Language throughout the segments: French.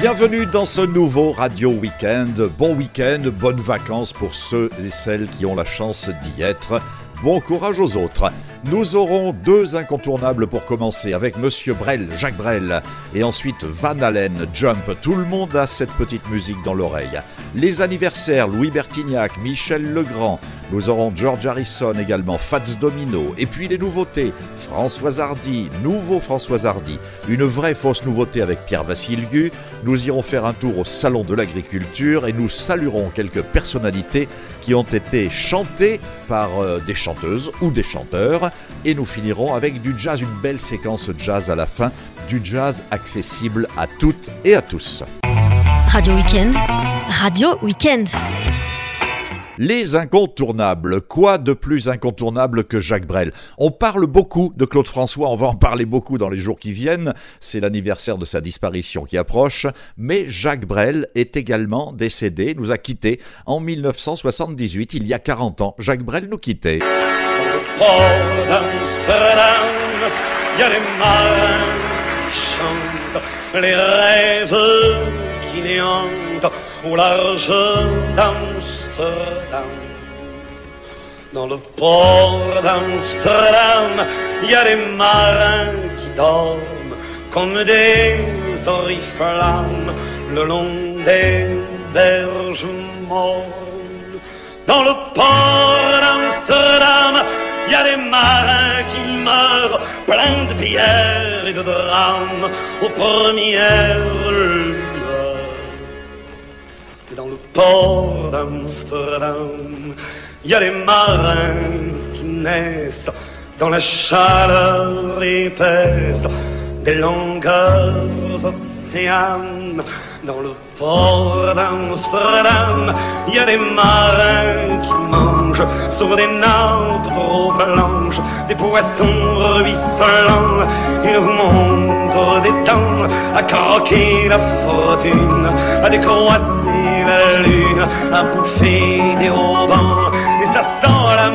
Bienvenue dans ce nouveau Radio Weekend. Bon week-end, bonnes vacances pour ceux et celles qui ont la chance d'y être. Bon courage aux autres. Nous aurons deux incontournables pour commencer avec Monsieur Brel, Jacques Brel, et ensuite Van Allen, Jump. Tout le monde a cette petite musique dans l'oreille. Les anniversaires, Louis Bertignac, Michel Legrand. Nous aurons George Harrison également, Fats Domino. Et puis les nouveautés, François Hardy, nouveau François Hardy. Une vraie fausse nouveauté avec Pierre Vassiliou. Nous irons faire un tour au Salon de l'Agriculture et nous saluerons quelques personnalités qui ont été chantées par euh, des chanteuses ou des chanteurs. Et nous finirons avec du jazz, une belle séquence jazz à la fin, du jazz accessible à toutes et à tous. Radio Weekend, Radio Weekend. Les incontournables. Quoi de plus incontournable que Jacques Brel? On parle beaucoup de Claude François, on va en parler beaucoup dans les jours qui viennent. C'est l'anniversaire de sa disparition qui approche. Mais Jacques Brel est également décédé, nous a quittés en 1978, il y a 40 ans. Jacques Brel nous quittait. Au large d'Amsterdam. Dans le port d'Amsterdam, il y a des marins qui dorment comme des oriflammes le long des berges mornes. Dans le port d'Amsterdam, il y a des marins qui meurent pleins de bière et de drames aux premières dans le port d'Amsterdam, il y a des marins qui naissent dans la chaleur épaisse des longueurs océanes. Dans le port d'Amsterdam, il y a des marins qui mangent sur des nappes trop blanches des poissons ruisselants. Ils montrent des dents à croquer la fortune, à décroisser la lune, à bouffer des haubans. Et ça sent la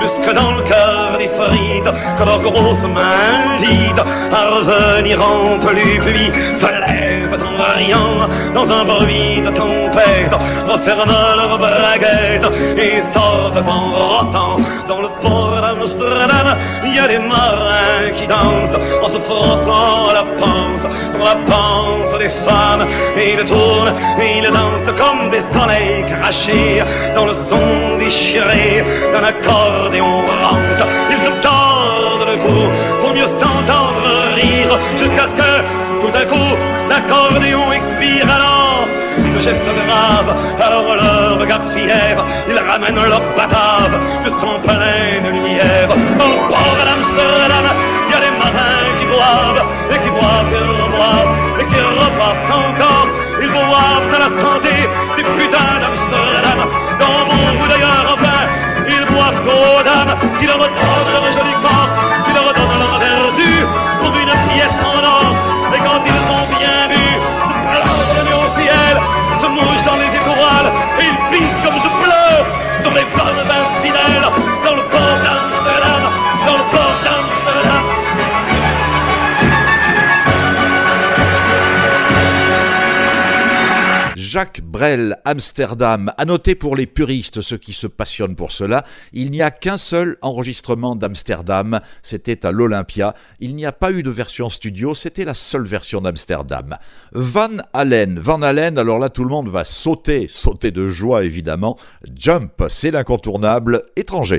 jusque dans le cœur des frites, que leurs grosses mains vides à revenir en plus puis se lèvent en riant dans un bruit de tempête, referment leurs braguettes et sortent en rotant dans le port d'Amsterdam. Il y a des marins qui dansent en se frottant la panse sur la panse des femmes et ils tournent et ils dansent comme des soleils crachés dans le son déchiré d'un accordéon rance. Ils se tordent le cou pour mieux s'entendre rire jusqu'à ce que tout à coup l'accordéon expire alors le geste grave, alors leur regard fier, ils ramènent leur batave jusqu'en pleine lumière. Au port d'Amsterdam, il y a des marins qui boivent, et qui boivent, et reboivent, et qui reboivent encore. Ils boivent à la santé des putains d'Amsterdam, dans bon ou d'ailleurs, enfin, ils boivent aux dames qui leur donnent leur joli corps, Amsterdam. À noter pour les puristes, ceux qui se passionnent pour cela, il n'y a qu'un seul enregistrement d'Amsterdam, c'était à l'Olympia. Il n'y a pas eu de version studio, c'était la seule version d'Amsterdam. Van Allen, Van Allen, alors là tout le monde va sauter, sauter de joie évidemment. Jump, c'est l'incontournable étranger.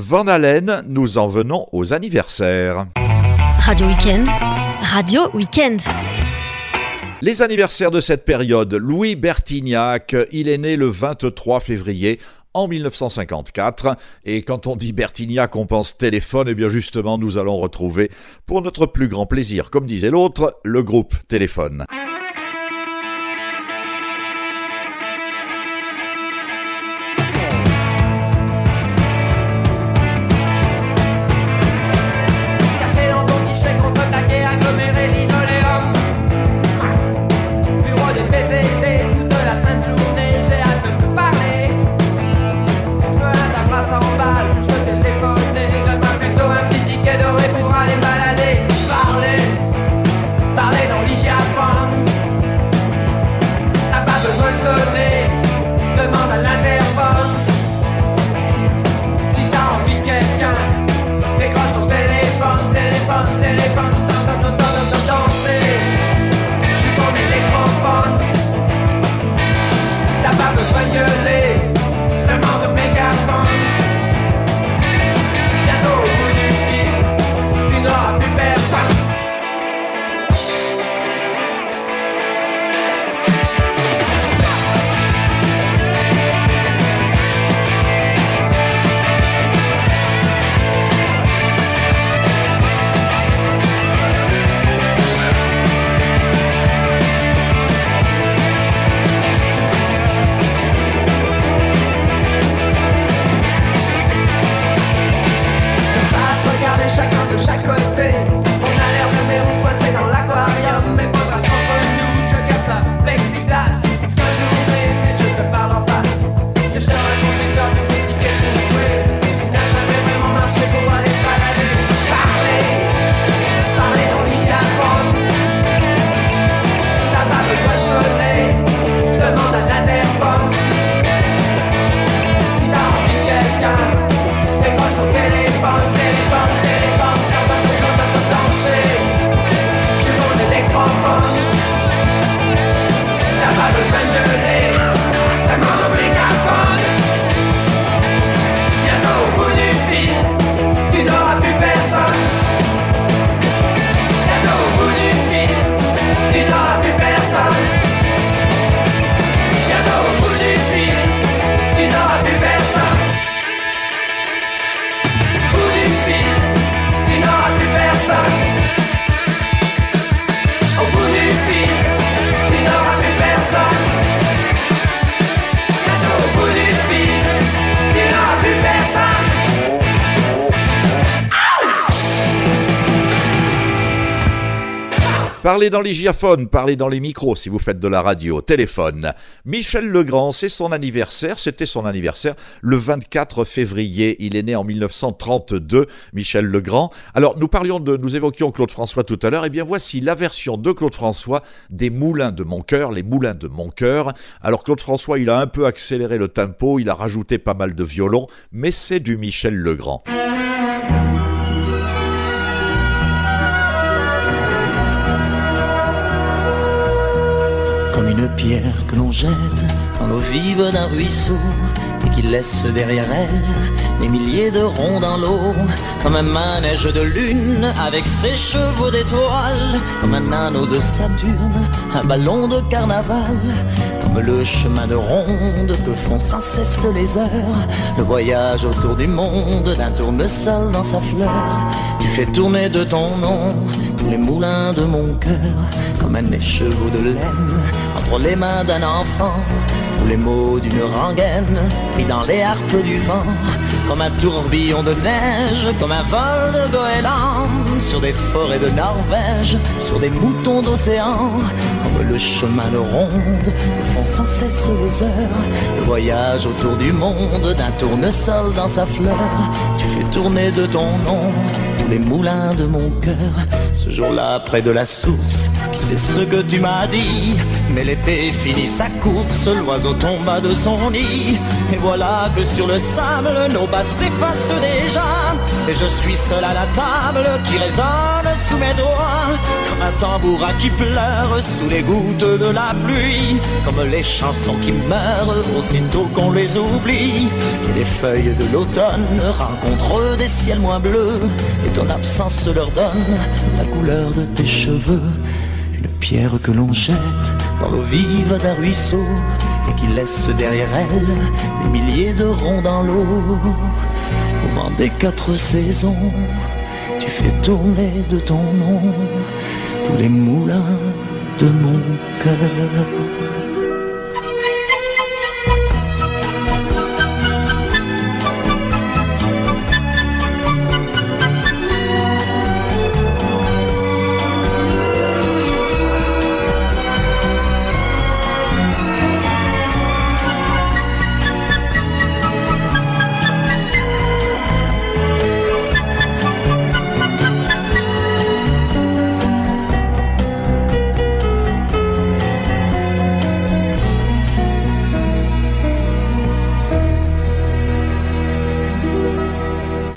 Van Allen, nous en venons aux anniversaires. Radio Weekend, Radio Weekend. Les anniversaires de cette période, Louis Bertignac, il est né le 23 février en 1954. Et quand on dit Bertignac, on pense téléphone, et eh bien justement, nous allons retrouver, pour notre plus grand plaisir, comme disait l'autre, le groupe Téléphone. Parlez dans les giaphones, parlez dans les micros si vous faites de la radio, téléphone. Michel Legrand, c'est son anniversaire, c'était son anniversaire le 24 février. Il est né en 1932, Michel Legrand. Alors nous parlions de, nous évoquions Claude François tout à l'heure. Et eh bien voici la version de Claude François des Moulins de mon cœur, les Moulins de mon cœur. Alors Claude François, il a un peu accéléré le tempo, il a rajouté pas mal de violons, mais c'est du Michel Legrand. Pierre que l'on jette dans l'eau vive d'un ruisseau et qui laisse derrière elle des milliers de ronds dans l'eau, comme un manège de lune avec ses chevaux d'étoiles, comme un anneau de Saturne, un ballon de carnaval, comme le chemin de ronde que font sans cesse les heures, le voyage autour du monde d'un tournesol dans sa fleur. Tu fais tourner de ton nom les moulins de mon cœur, comme un écheveau de laine entre les mains d'un enfant, les mots d'une rengaine pris dans les harpes du vent, comme un tourbillon de neige, comme un vol de goéland, sur des forêts de Norvège, sur des moutons d'océan, comme le chemin de ronde que font sans cesse les heures, le voyage autour du monde d'un tournesol dans sa fleur, tu fais tourner de ton nom les moulins de mon cœur. Ce jour-là, près de la source, sait ce que tu m'as dit? Mais l'été finit sa course, l'oiseau tomba de son nid. Et voilà que sur le sable, nos bas s'effacent déjà. Et je suis seul à la table qui résonne sous mes doigts. Comme un tambourin qui pleure sous les gouttes de la pluie. Comme les chansons qui meurent aussitôt qu'on les oublie. Et les feuilles de l'automne rencontrent des ciels moins bleus. Et ton absence leur donne la couleur de tes cheveux. Une pierre que l'on jette dans l'eau vive d'un ruisseau et qui laisse derrière elle des milliers de ronds dans l'eau. Au vent des quatre saisons, tu fais tourner de ton nom tous les moulins de mon cœur.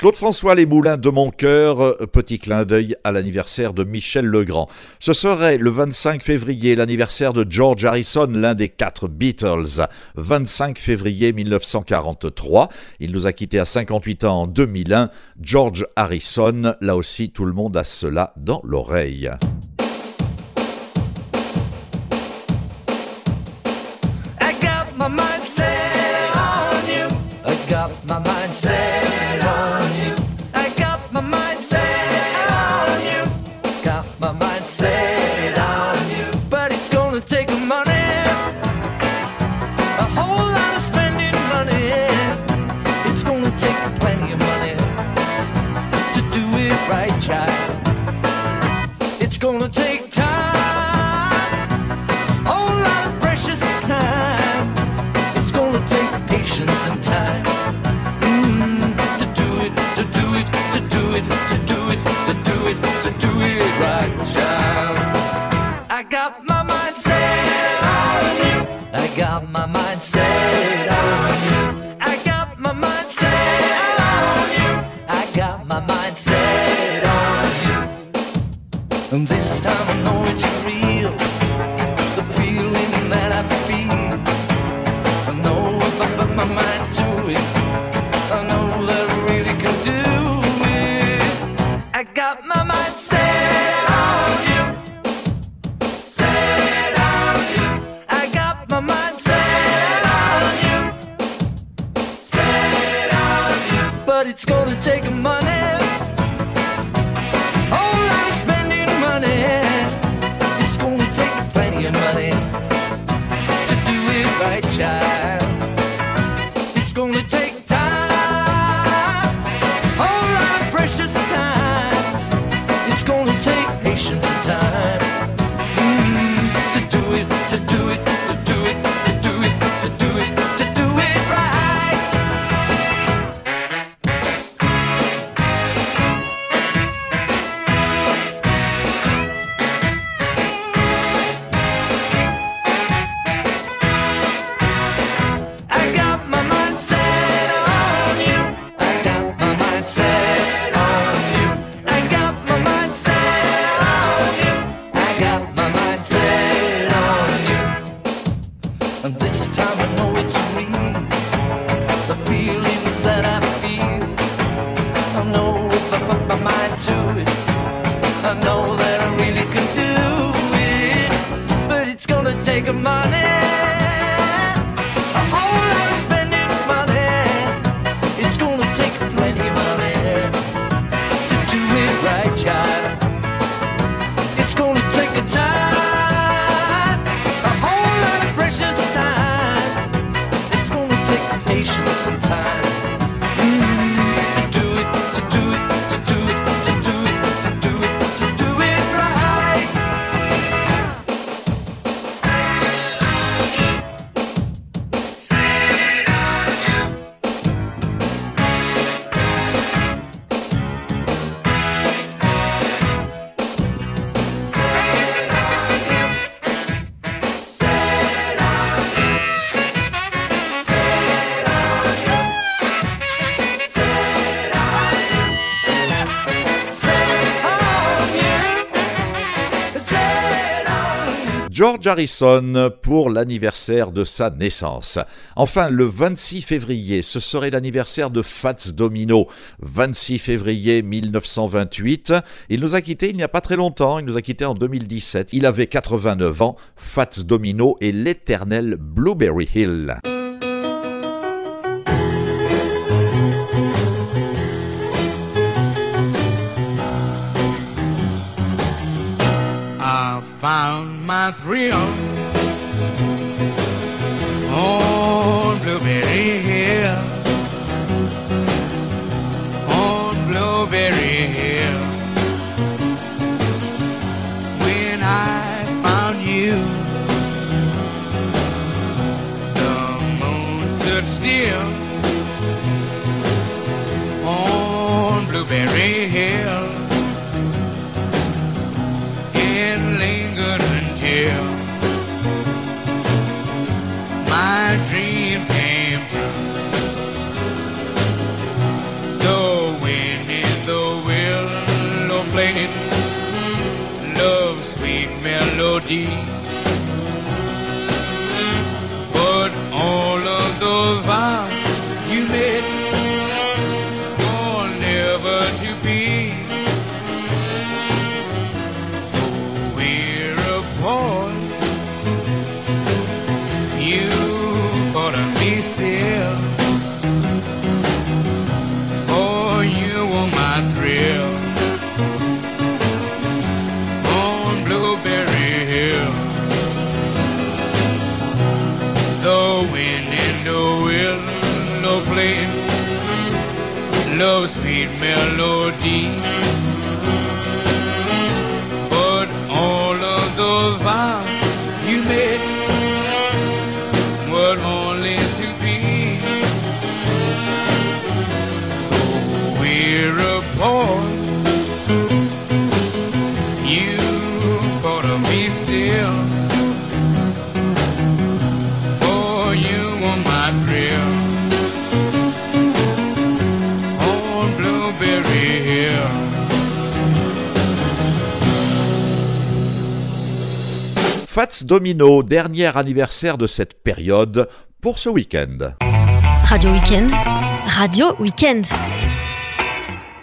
Claude François Les Moulins de mon cœur, euh, petit clin d'œil à l'anniversaire de Michel Legrand. Ce serait le 25 février l'anniversaire de George Harrison, l'un des quatre Beatles. 25 février 1943, il nous a quittés à 58 ans en 2001. George Harrison, là aussi tout le monde a cela dans l'oreille. I got my on you. I got my George Harrison pour l'anniversaire de sa naissance. Enfin, le 26 février, ce serait l'anniversaire de Fats Domino. 26 février 1928. Il nous a quittés il n'y a pas très longtemps, il nous a quittés en 2017. Il avait 89 ans. Fats Domino et l'éternel Blueberry Hill. Found my thrill on Blueberry Hill. Melody. But all of those vows you made were never to be. we're apart. You caught me still. Sweet melody. But all of those vows Fats Domino, dernier anniversaire de cette période pour ce week-end. Radio Weekend, Radio Weekend.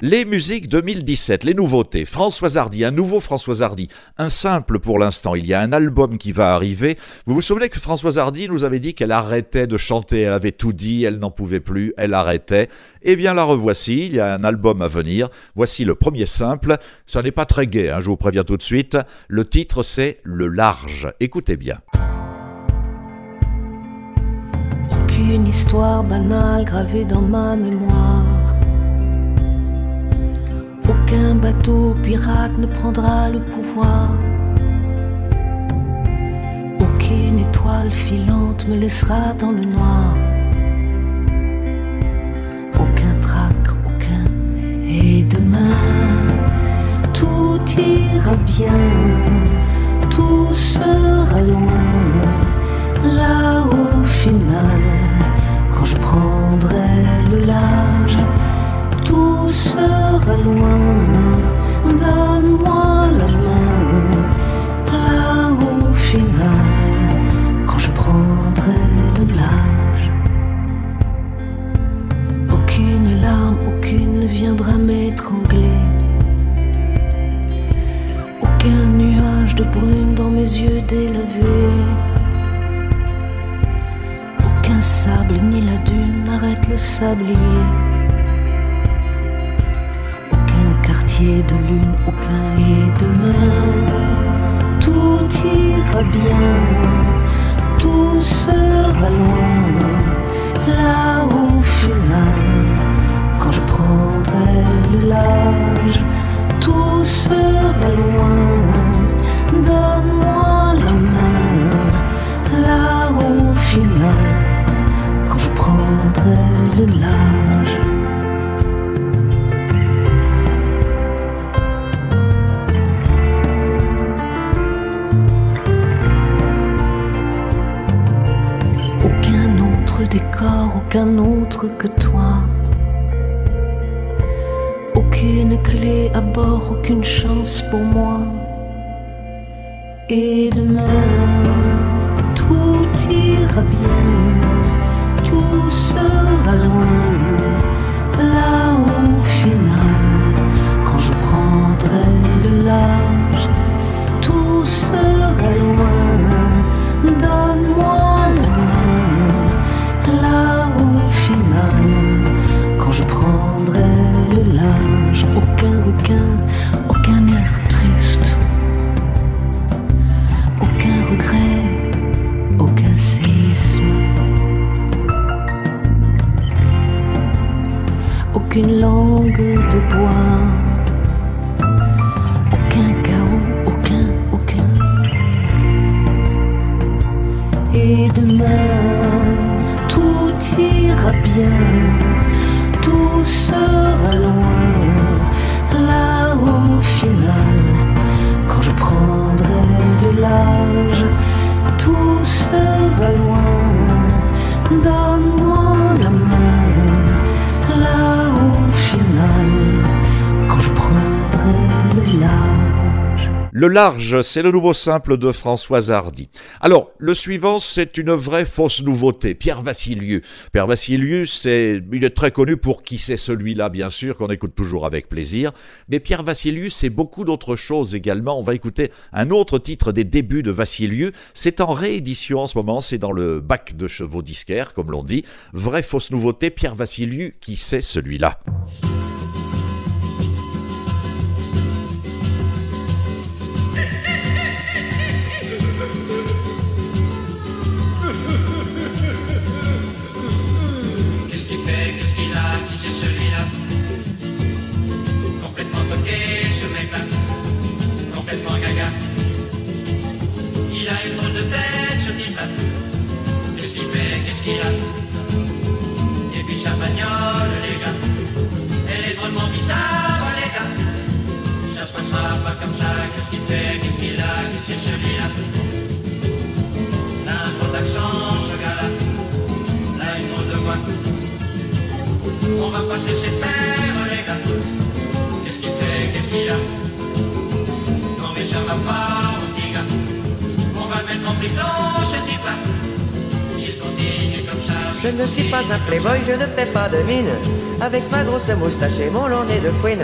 Les musiques 2017, les nouveautés. François Hardy, un nouveau François Hardy. Un simple pour l'instant. Il y a un album qui va arriver. Vous vous souvenez que François Hardy nous avait dit qu'elle arrêtait de chanter. Elle avait tout dit, elle n'en pouvait plus, elle arrêtait. Eh bien, la revoici. Il y a un album à venir. Voici le premier simple. Ça n'est pas très gai, hein, je vous préviens tout de suite. Le titre, c'est Le Large. Écoutez bien. Aucune histoire banale gravée dans ma mémoire. Aucun bateau pirate ne prendra le pouvoir. Aucune étoile filante me laissera dans le noir. Aucun trac, aucun. Et demain, tout ira bien. Tout sera loin. Là au final, quand je prendrai le large tout sera loin. Donne-moi large. C'est le nouveau simple de Françoise Hardy. Alors, le suivant, c'est une vraie fausse nouveauté. Pierre Vassilieu. Pierre Vassilieu, il est très connu pour qui c'est celui-là, bien sûr, qu'on écoute toujours avec plaisir. Mais Pierre Vassilieu, c'est beaucoup d'autres choses également. On va écouter un autre titre des débuts de Vassilieu. C'est en réédition en ce moment. C'est dans le bac de chevaux disquaires, comme l'on dit. Vraie fausse nouveauté. Pierre Vassilieu, qui c'est celui-là? Bagnole, les gars. Elle est drôlement bizarre, les gars. Ça se passera pas comme ça. Qu'est-ce qu'il fait, qu'est-ce qu'il a, qui c'est celui-là Là, un drôle d'accent, ce gars-là. Là, une drôle de voix. On va pas se laisser faire, les gars. Qu'est-ce qu'il fait, qu'est-ce qu'il a? Non, mais ça va pas, mon petit gars. On va le mettre en prison, Je ne suis pas un playboy, je ne fais pas de mine. Avec ma grosse moustache et mon long nez de queen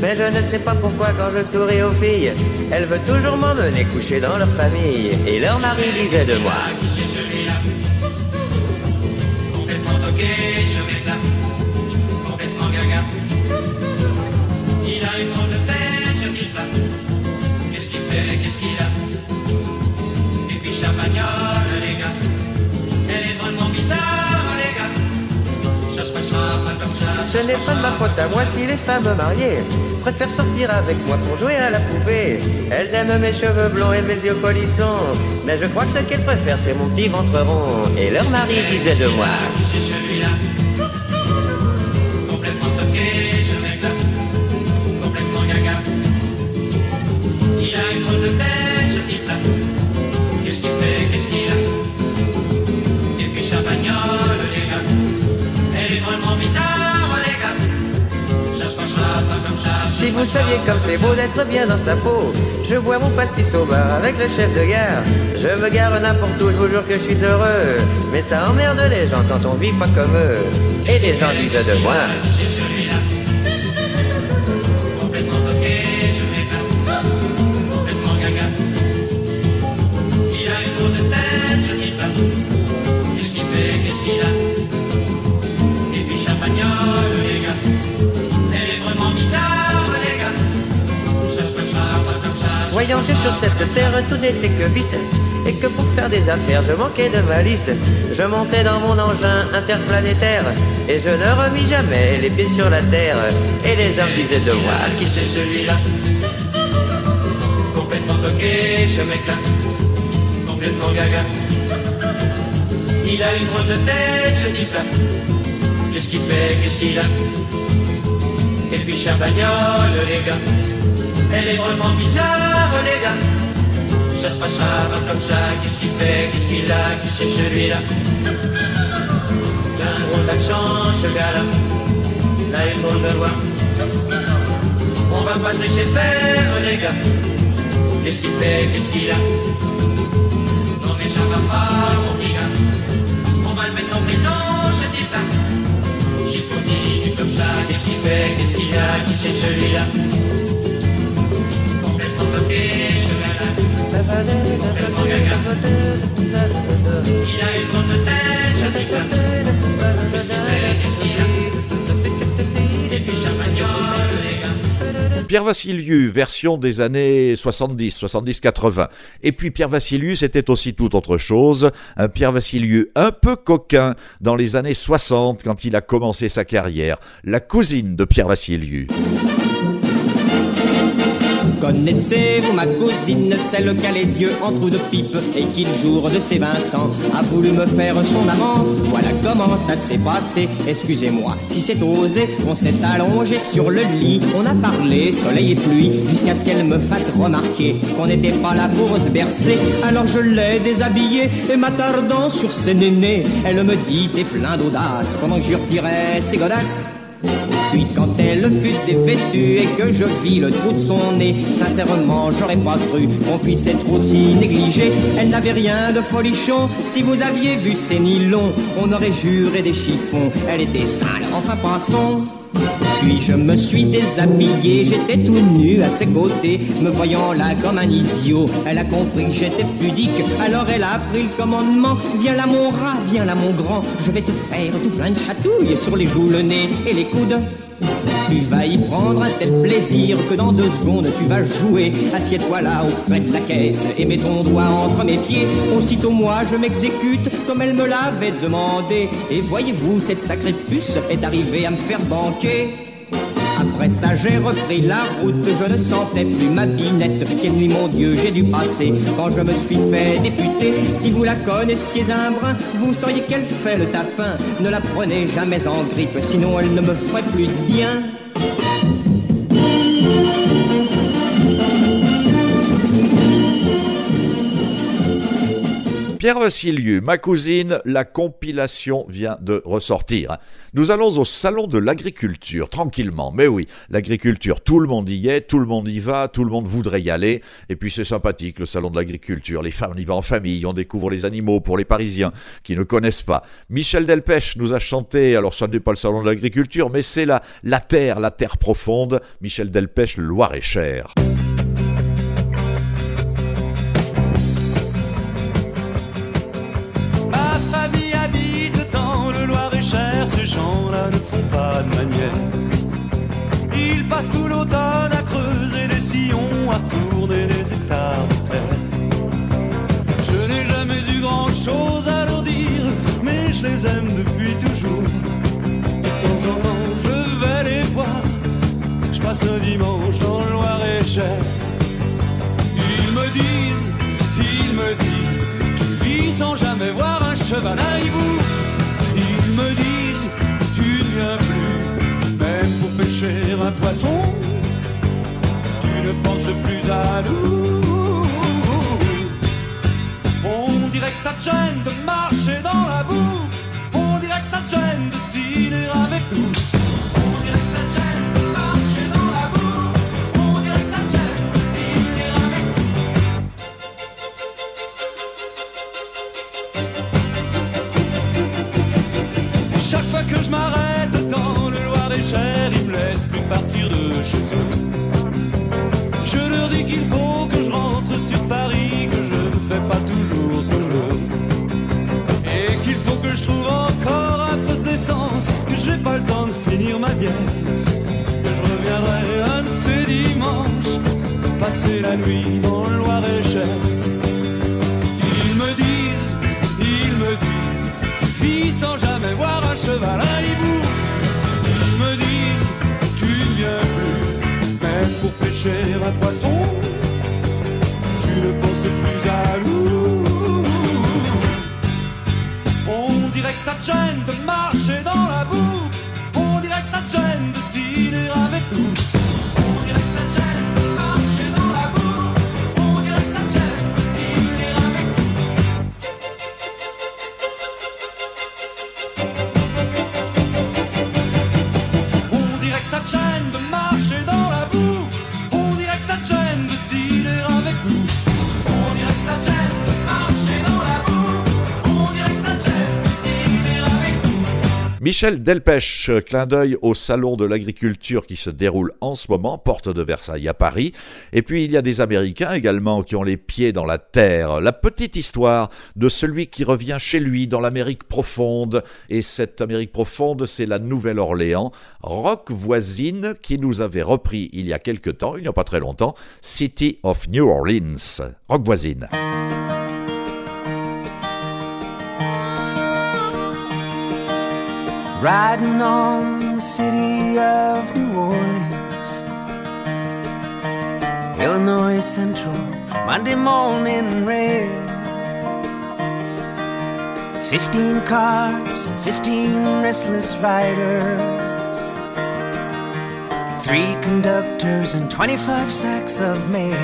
Mais je ne sais pas pourquoi quand je souris aux filles Elles veulent toujours m'emmener coucher dans leur famille. Et leur mari disait de moi Ce n'est pas de ma faute à moi si les femmes mariées préfèrent sortir avec moi pour jouer à la poupée. Elles aiment mes cheveux blonds et mes yeux polissons. Mais je crois que ce qu'elles préfèrent, c'est mon petit ventre rond. Et leur mari disait de moi. Vous saviez comme c'est beau d'être bien dans sa peau, je bois mon pastis au bar avec le chef de gare. Je me gare n'importe où, je vous jure que je suis heureux. Mais ça emmerde les gens quand on vit pas comme eux. Et les gens disent de moi. Sur cette terre tout n'était que vice Et que pour faire des affaires je manquais de malice Je montais dans mon engin interplanétaire Et je ne remis jamais les pieds sur la terre Et les hommes disaient de moi Qui c'est celui-là Complètement toqué, ce mec-là. Complètement gaga. Il a une de tête, ce type-là. Qu'est-ce qu'il fait, qu'est-ce qu'il a? Et puis sa bagnole, les gars. Elle est vraiment bizarre, les gars. Ça se passera pas comme ça. Qu'est-ce qu'il fait, qu'est-ce qu'il a Qui c'est celui-là Il un drôle d'accent, ce gars-là. Là, une drôle de voix. On va pas se laisser faire, les gars. qu'est-ce qu'il fait, qu'est-ce qu'il a Non mais ça va pas, mon petit gars. On va le mettre en prison, ce type-là. J'ai comme ça, qu'est-ce qu'il fait, qu'est-ce qu'il a, qui c'est celui-là Pierre Vassiliou, version des années 70, 70-80. Et puis Pierre Vassiliou, c'était aussi tout autre chose. Un Pierre Vassiliou un peu coquin dans les années 60 quand il a commencé sa carrière. La cousine de Pierre Vassiliou. Connaissez-vous ma cousine, celle qui a les yeux en trou de pipe et qui le jour de ses 20 ans a voulu me faire son amant? Voilà comment ça s'est passé, excusez-moi si c'est osé, on s'est allongé sur le lit, on a parlé soleil et pluie jusqu'à ce qu'elle me fasse remarquer qu'on n'était pas là pour se bercer. Alors je l'ai déshabillée et m'attardant sur ses nénés, elle me dit t'es plein d'audace pendant que je retirais ses godasses. Puis quand elle fut dévêtue et que je vis le trou de son nez, sincèrement j'aurais pas cru qu'on puisse être aussi négligé. Elle n'avait rien de folichon, si vous aviez vu ses nylons, on aurait juré des chiffons. Elle était sale, enfin passons. Puis je me suis déshabillé, j'étais tout nu à ses côtés, me voyant là comme un idiot. Elle a compris que j'étais pudique, alors elle a pris le commandement. Viens là mon rat, viens là mon grand, je vais te faire tout plein de chatouilles sur les joues, le nez et les coudes. Tu vas y prendre un tel plaisir que dans deux secondes tu vas jouer. Assieds-toi là auprès de la caisse et mets ton doigt entre mes pieds. Aussitôt moi je m'exécute comme elle me l'avait demandé. Et voyez-vous, cette sacrée puce est arrivée à me faire banquer. Après ça, j'ai repris la route. Je ne sentais plus ma binette. Quelle nuit, mon Dieu, j'ai dû passer quand je me suis fait député. Si vous la connaissiez un brin, vous sauriez qu'elle fait le tapin. Ne la prenez jamais en grippe, sinon elle ne me ferait plus de bien. Pierre ma cousine, la compilation vient de ressortir. Nous allons au salon de l'agriculture, tranquillement. Mais oui, l'agriculture, tout le monde y est, tout le monde y va, tout le monde voudrait y aller. Et puis c'est sympathique, le salon de l'agriculture. Les femmes, on y va en famille, on découvre les animaux pour les Parisiens qui ne connaissent pas. Michel Delpech nous a chanté, alors ça n'est pas le salon de l'agriculture, mais c'est la, la terre, la terre profonde. Michel Delpech, le Loir-et-Cher. Loir-et-Cher, ces gens-là ne font pas de manière. Ils passent tout l'automne à creuser des sillons, à tourner des hectares de terre. Je n'ai jamais eu grand-chose à leur dire, mais je les aime depuis toujours. De temps en temps, je vais les voir, je passe un dimanche dans le Loir-et-Cher. Ils me disent, ils me disent, tu vis sans jamais voir un cheval à hibou. Un poisson. Tu ne penses plus à nous. On dirait que ça te gêne de marcher dans la boue. On dirait que ça te gêne de dîner avec nous. Partir de chez eux. Je leur dis qu'il faut que je rentre sur Paris, que je ne fais pas toujours ce que je veux. Et qu'il faut que je trouve encore un peu d'essence, que j'ai pas le temps de finir ma bière. Que je reviendrai un de ces dimanches, passer la nuit dans le Loir-et-Cher. Ils me disent, ils me disent, tu sans jamais voir un cheval à hibou. Un poisson. Tu ne penses plus à nous. On dirait que ça te gêne de marcher dans la Michel Delpech, euh, clin d'œil au salon de l'agriculture qui se déroule en ce moment, porte de Versailles à Paris. Et puis il y a des Américains également qui ont les pieds dans la terre. La petite histoire de celui qui revient chez lui dans l'Amérique profonde. Et cette Amérique profonde, c'est la Nouvelle-Orléans, rock voisine qui nous avait repris il y a quelque temps, il n'y a pas très longtemps, City of New Orleans. Rock voisine. Riding on the city of New Orleans, Illinois Central, Monday morning rail. Fifteen cars and fifteen restless riders, three conductors and twenty-five sacks of mail.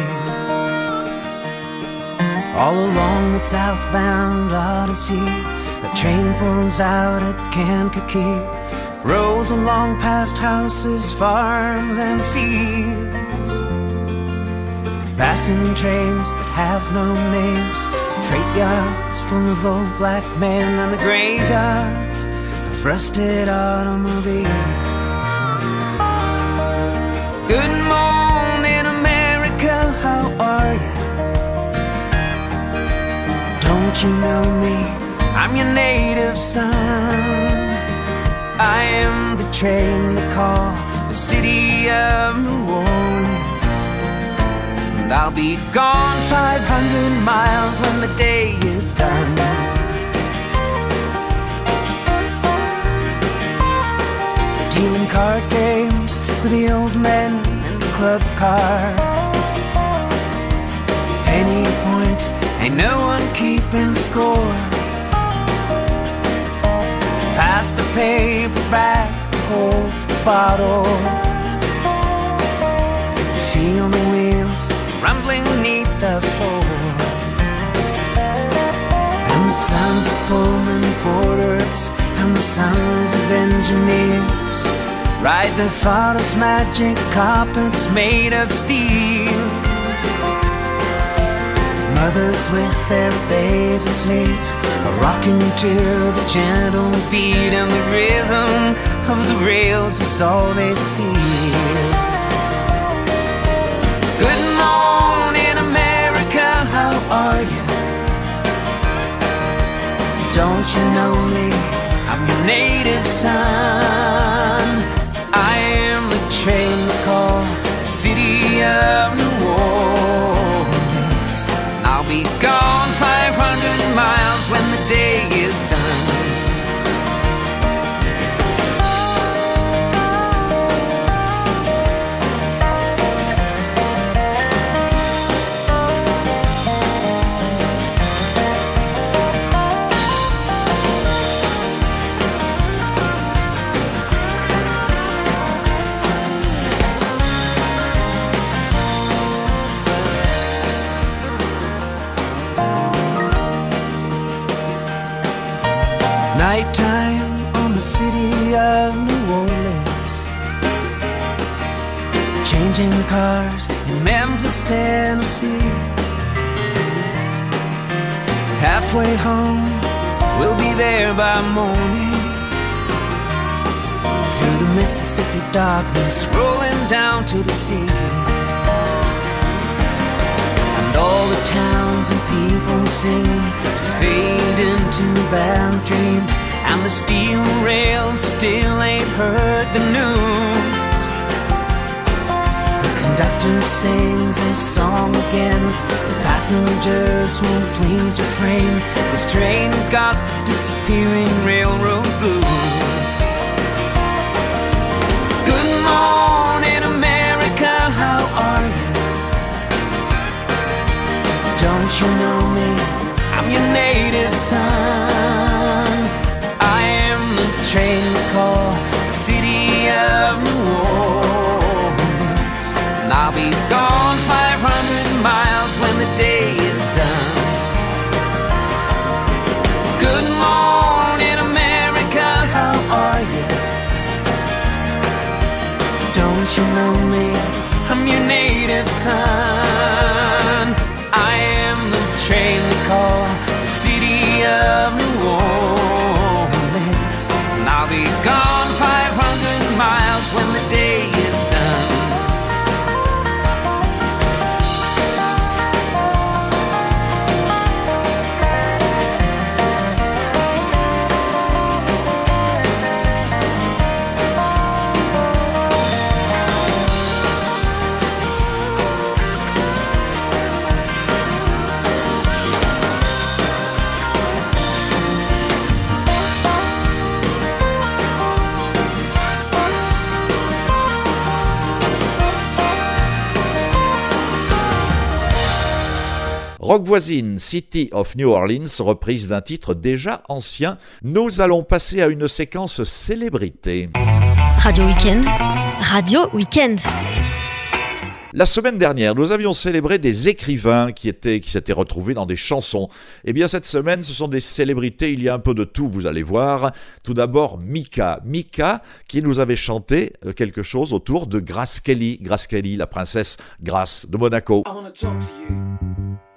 All along the southbound Odyssey, the train pulls out at Kankakee, rolls along past houses, farms, and fields. Passing trains that have no names, freight yachts full of old black men, and the graveyards of rusted automobiles. Good morning, America, how are you? Don't you know me? I'm your native son. I am the train they call the city of New Orleans. And I'll be gone 500 miles when the day is done. Dealing card games with the old men in the club car. Penny point, ain't no one keeping score. Pass the paperback that holds the bottle. Feel the wheels rumbling beneath the floor. And the sons of Pullman porters and the sons of engineers ride their father's magic carpets made of steel. Mothers with their babes asleep rocking to the gentle beat and the rhythm of the rails is all they feel. Good morning, America, how are you? Don't you know me? I'm your native son. I am the train they call the city of Tennessee. Halfway home, we'll be there by morning. Through the Mississippi darkness, rolling down to the sea. And all the towns and people seem to fade into a bad dream. And the steel rails still ain't heard the news. Conductor sings his song again. The passengers won't please refrain. This train's got the disappearing railroad blues. Good morning, America, how are you? Don't you know me? I'm your native son. I am the train call And I'll be gone 500 miles when the day is done. Good morning, America, how are you? Don't you know me? I'm your native son. Rock voisine, City of New Orleans, reprise d'un titre déjà ancien. Nous allons passer à une séquence célébrité. Radio Weekend, Radio Weekend. La semaine dernière, nous avions célébré des écrivains qui étaient qui s'étaient retrouvés dans des chansons. Eh bien cette semaine, ce sont des célébrités, il y a un peu de tout, vous allez voir. Tout d'abord Mika, Mika qui nous avait chanté euh, quelque chose autour de Grace Kelly, Grace Kelly, la princesse Grace de Monaco. I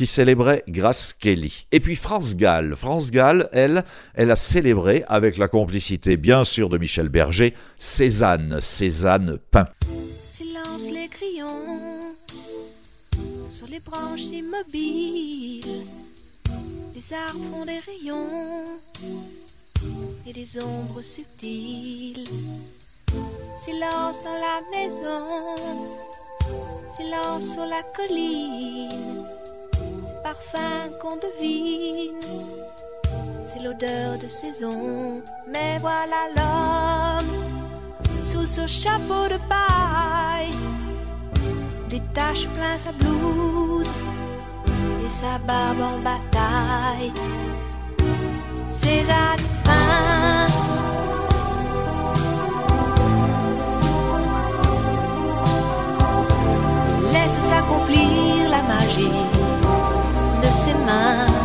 Qui célébrait Grace Kelly. Et puis France Gall. France Gall, elle, elle a célébré avec la complicité bien sûr de Michel Berger, Cézanne, Cézanne Pain. Silence les crayons sur les branches immobiles. Les arbres font des rayons et des ombres subtiles. Silence dans la maison, silence sur la colline. Parfum qu'on devine, c'est l'odeur de saison. Mais voilà l'homme sous ce chapeau de paille détache plein sa blouse et sa barbe en bataille. Cézanne peint laisse s'accomplir la magie de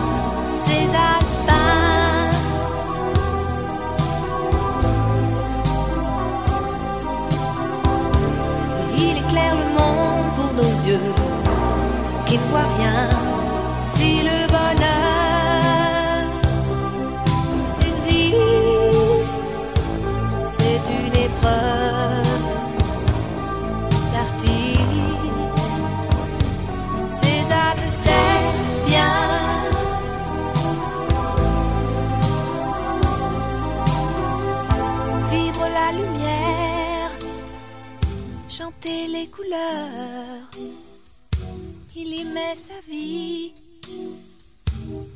les couleurs. Il y met sa vie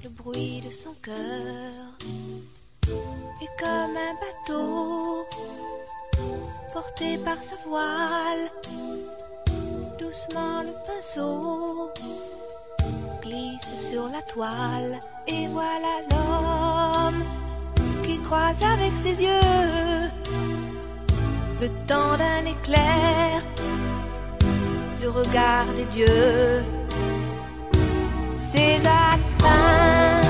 le bruit de son cœur. Et comme un bateau porté par sa voile, doucement le pinceau glisse sur la toile. Et voilà l'homme qui croise avec ses yeux le temps d'un éclair, le regard des dieux. César peint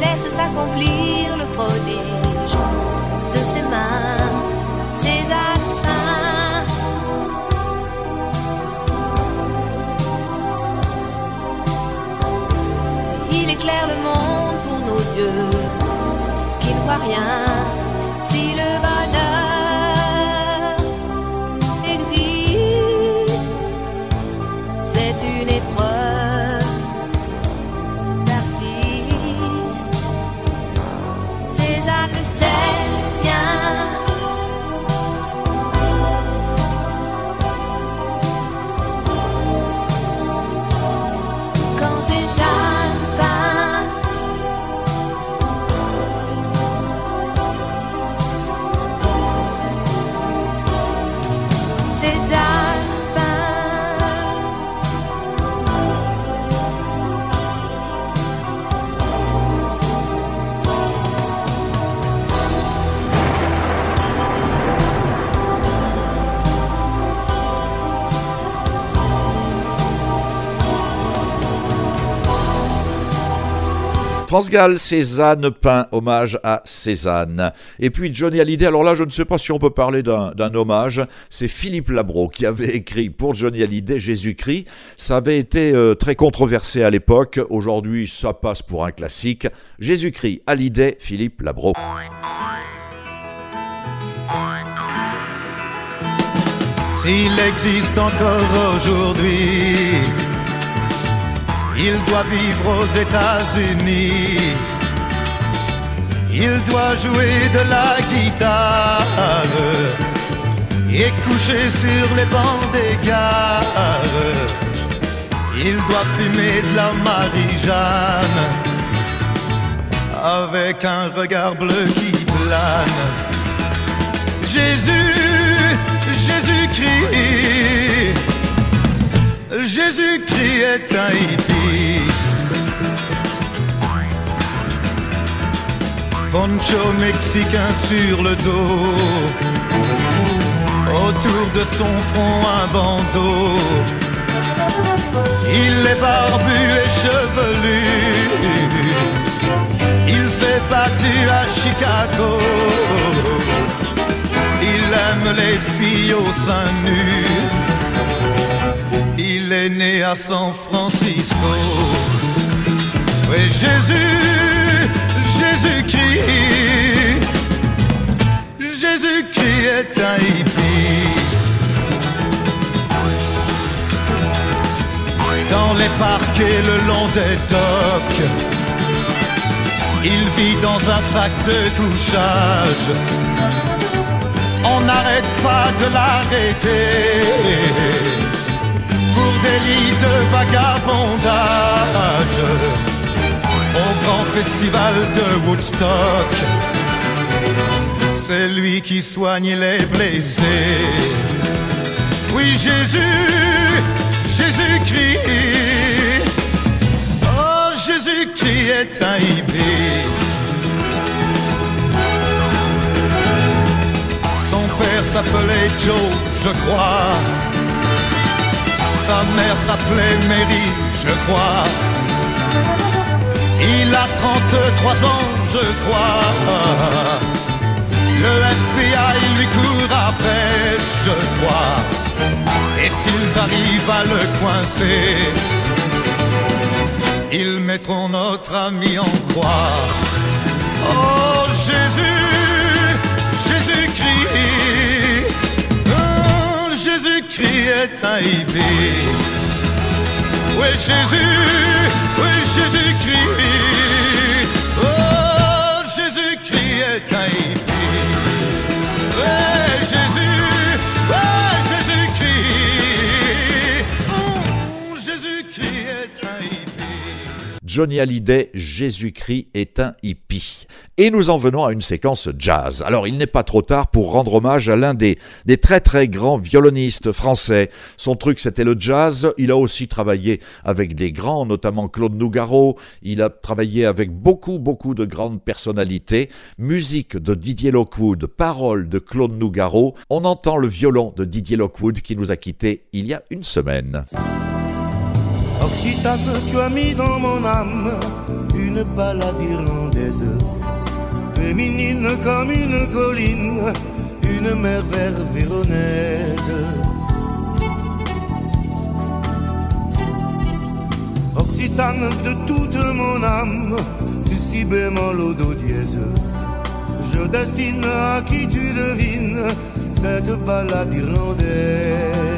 laisse s'accomplir le prodige de ses mains. César peint Il éclaire le monde pour nos yeux qui ne voient rien. France Cézanne peint, hommage à Cézanne. Et puis Johnny Hallyday, alors là je ne sais pas si on peut parler d'un d'un hommage, c'est Philippe Labro qui avait écrit pour Johnny Hallyday Jésus-Christ. Ça avait été euh, très controversé à l'époque, aujourd'hui ça passe pour un classique. Jésus-Christ, Hallyday, Philippe Labro. S'il existe encore aujourd'hui, il doit vivre aux États-Unis. Il doit jouer de la guitare et coucher sur les bancs des gares. Il doit fumer de la Marie-Jeanne avec un regard bleu qui plane. Jésus, Jésus-Christ, Jésus-Christ est un hippie. Poncho mexicain sur le dos, autour de son front un bandeau. Il est barbu et chevelu. Il s'est battu à Chicago. Il aime les filles au sein nu. Il est né à San Francisco. Oui, Jésus, Jésus-Christ. Jésus-Christ est un hippie. Dans les parquets le long des docks. Il vit dans un sac de couchage. On n'arrête pas de l'arrêter pour délit de vagabondage au grand festival de Woodstock. C'est lui qui soigne les blessés. Oui, Jésus, Jésus-Christ. Oh, Jésus-Christ est un hippie. Son père s'appelait Joe, je crois. Sa mère s'appelait Mary, je crois. Il a 33 ans, je crois. Le FBI lui court après, je crois. Et s'ils arrivent à le coincer, ils mettront notre ami en croix. Oh Jésus, Jésus-Christ, criait Taïbé. Oui Jésus, oui Jésus-Christ, oh Jésus criait Taïbé. Oui Jésus, oui Jésus-Christ, oh Jésus criait Taïbé. Johnny Hallyday, Jésus-Christ est un hippie. Et nous en venons à une séquence jazz. Alors il n'est pas trop tard pour rendre hommage à l'un des, très très grands violonistes français. Son truc c'était le jazz. Il a aussi travaillé avec des grands, notamment Claude Nougaro. Il a travaillé avec beaucoup beaucoup de grandes personnalités. Musique de Didier Lockwood, paroles de Claude Nougaro. On entend le violon de Didier Lockwood qui nous a quittés il y a une semaine. Occitane, tu as mis dans mon âme une balade irlandaise, féminine comme une colline, une mer vert véronaise. Occitane de toute mon âme, du si bémol au do dièse, je destine à qui tu devines cette balade irlandaise.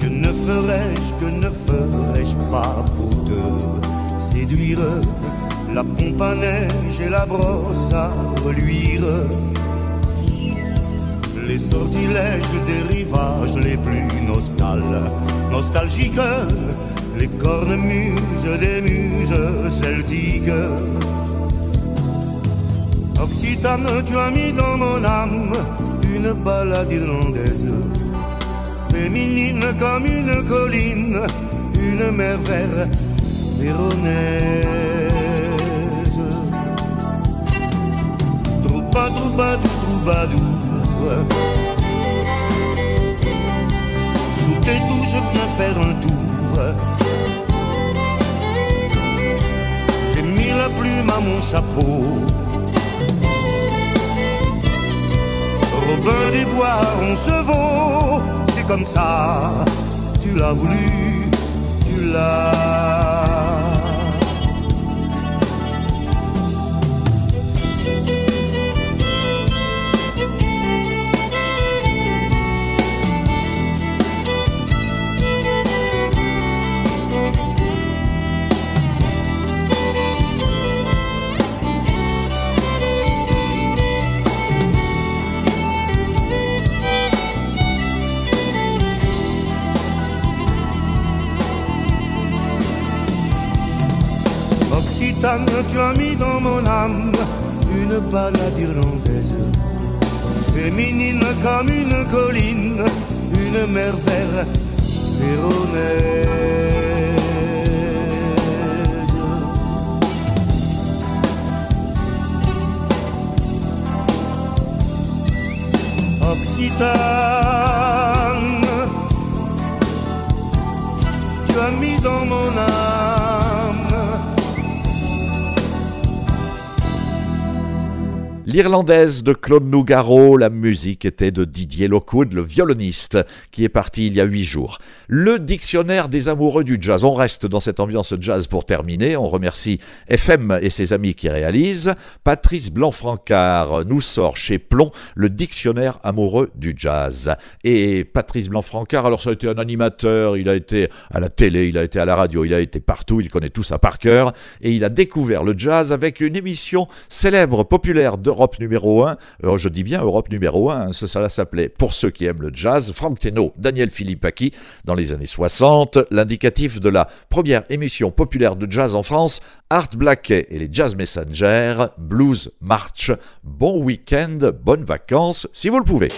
Que ne ferais-je, que ne ferais-je pas pour te séduire La pompe à neige et la brosse à reluire. Les sortilèges des rivages les plus nostal nostalgiques Les cornemuses des muses celtiques. Occitane, tu as mis dans mon âme une balade irlandaise féminine comme une colline, une mer vert véronaise. Trouba, troubadour, troubadour. Sous tes touches, je viens faire un tour. J'ai mis la plume à mon chapeau. Robin des bois, on se vaut comme ça, tu l'as voulu, tu l'as. Tu as mis dans mon âme une balade irlandaise, féminine comme une colline, une mer vert véronaise. Occitane, tu as mis dans mon âme L'Irlandaise de Claude Nougaro, la musique était de Didier Lockwood, le violoniste, qui est parti il y a huit jours. Le dictionnaire des amoureux du jazz. On reste dans cette ambiance jazz pour terminer. On remercie FM et ses amis qui réalisent. Patrice Blanc-Francard nous sort chez Plomb le dictionnaire amoureux du jazz. Et Patrice Blanc-Francard, alors ça a été un animateur, il a été à la télé, il a été à la radio, il a été partout, il connaît tout ça par cœur. Et il a découvert le jazz avec une émission célèbre, populaire d'Europe numéro 1. Je dis bien Europe numéro 1, hein, ça, s'appelait Pour ceux qui aiment le jazz, Franck Teno, Daniel Philippaki, dans les années 60, l'indicatif de la première émission populaire de jazz en France, Art Blakey et les Jazz Messengers, Blues March. Bon week-end, bonnes vacances, si vous le pouvez.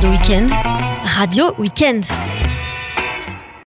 Radio Weekend, Radio Weekend.